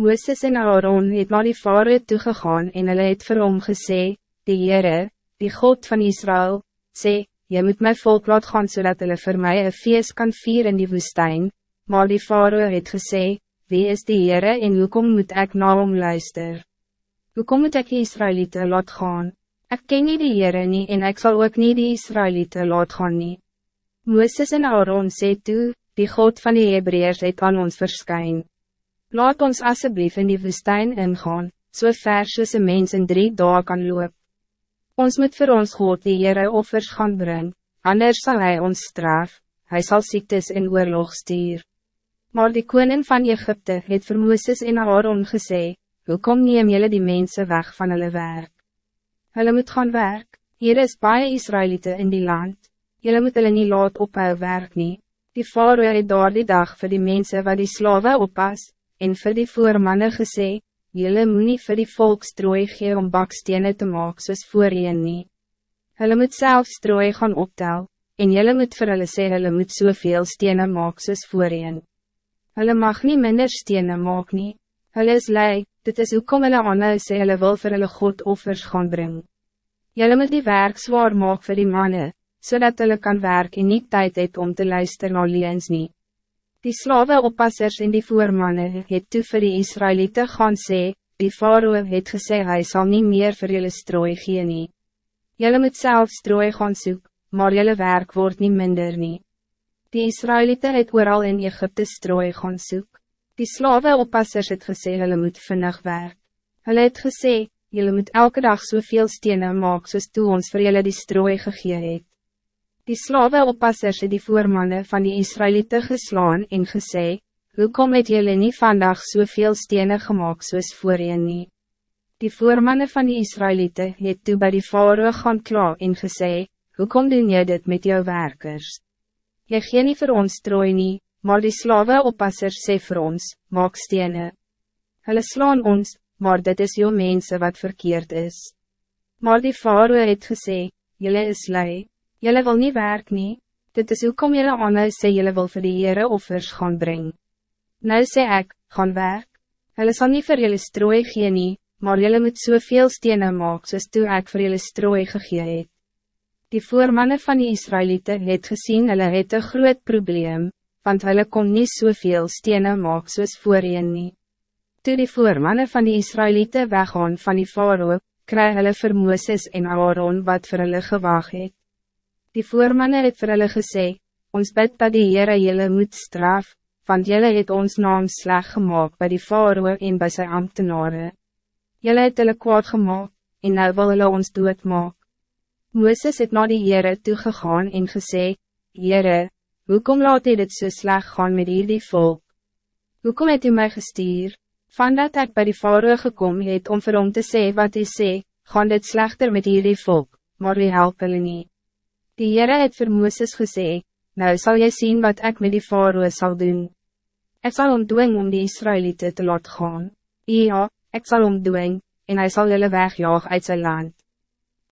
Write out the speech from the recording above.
Mooses en Aaron het naar die Faroe toegegaan en hulle het vir hom gesê, Die Heere, die God van Israël, sê, Jy moet my volk laat gaan zodat hulle vir my een feest kan vieren in die woestijn, maar die Faroe het gesê, Wie is die Heere en hoekom moet ik na hom luister? Hoekom moet ek die Israëlieten laat gaan? Ik ken nie die Heere nie en ik zal ook niet die Israëlieten laat gaan nie. Mooses en Aaron sê toe, die God van die Hebreërs het aan ons verskyn. Laat ons alsjeblieft in die woestijn ingaan, so ver soos een mens in drie dagen kan loop. Ons moet voor ons God die Heere offers gaan brengen, anders zal hij ons straf, hij zal ziektes in oorlog stuur. Maar die koning van Egypte het vir Mooses en Aaron gesê, hoe kom neem jylle die mensen weg van hulle werk? Hulle moet gaan werk, hier is baie Israëlieten in die land, jylle moet hulle nie laat ophou werk nie. Die Faroe het daar die dag voor die mensen wat die slaven oppas, en vir die voormanne gesê, Julle moet nie vir die volk strooi gee om bakstenen te maak soos voorheen nie. Hulle moet self strooi gaan optel, en julle moet vir hulle sê hulle moet soveel stenen maak soos voorheen. Hulle mag niet minder stenen maak nie. Hulle is lei, dit is hoekom hulle aanhou sê hulle wil vir hulle God offers gaan brengen. Julle moet die werk zwaar maak vir die mannen, zodat hulle kan werk en niet tijd het om te luisteren naar liens niet. Die slavenoppassers en die voormannen het toe vir die Israëlieten gaan sê, die faroe het gesê hy sal niet meer vir julle strooi gee nie. Julle moet self strooi gaan soek, maar julle werk wordt niet minder nie. Die Israëlieten het ooral in Egypte strooi gaan soek. Die slavenoppassers het gesê hulle moet vinnig werk. Hulle het gesê, julle moet elke dag soveel stenen maak soos toe ons vir julle die strooi gegee het. Die slavenoppassers het die voormannen van die Israëlieten geslaan en gesê, Hoekom het jullie niet vandaag zoveel so stenen gemaakt soos voorheen nie? Die voormannen van die Israëlieten het toe by die faroe gaan klaar en gesê, Hoekom doen jy dit met jouw werkers? Jy gee nie vir ons trooi nie, maar die slavenoppassers sê vir ons, maak stenen. Hulle slaan ons, maar dit is jou mensen wat verkeerd is. Maar die faroe het gesê, Jullie is lui. Jelle wil niet werk nie, dit is hoe kom jelle aan nou sê jelle wil vir die Heere offers gaan brengen. Nou sê ek, gaan werk, Hulle sal nie vir jelle strooi gee nie, maar jelle moet soveel stenen maak soos toe ek vir jelle strooi gegee het. Die voormannen van die Israëlieten het gezien hulle het een groot probleem, want hulle kon niet soveel stenen maak soos voorheen nie. Toe die voormannen van die Israëlieten weggaan van die faroe, kry hulle vir Mooses en Aaron wat vir hulle gewaag het. Die voormanne het vir hulle gesê, ons bid dat die Heere jylle moet straf, want jylle het ons naam sleg gemaakt bij die faroe en bij sy ambtenaren. Jylle het hulle kwaad gemaakt, en nou wil hulle ons doodmaak. Mooses het na die Heere toegegaan en gesê, Heere, hoekom laat hy dit so sleg gaan met hierdie volk? Hoekom het u mij gestuur? Van dat ek by die faroe gekom het om vir hom te sê wat hy sê, gaan dit slechter met hierdie volk, maar wie help hulle nie. Die Heere het vir Mooses gesê, nou zal jy zien wat ik met die faroe zal doen. Ik zal ontdoen om die Israëlieten te laat gaan. Ja, ik zal ontdoen, en hij zal jullie wegjaag uit zijn land.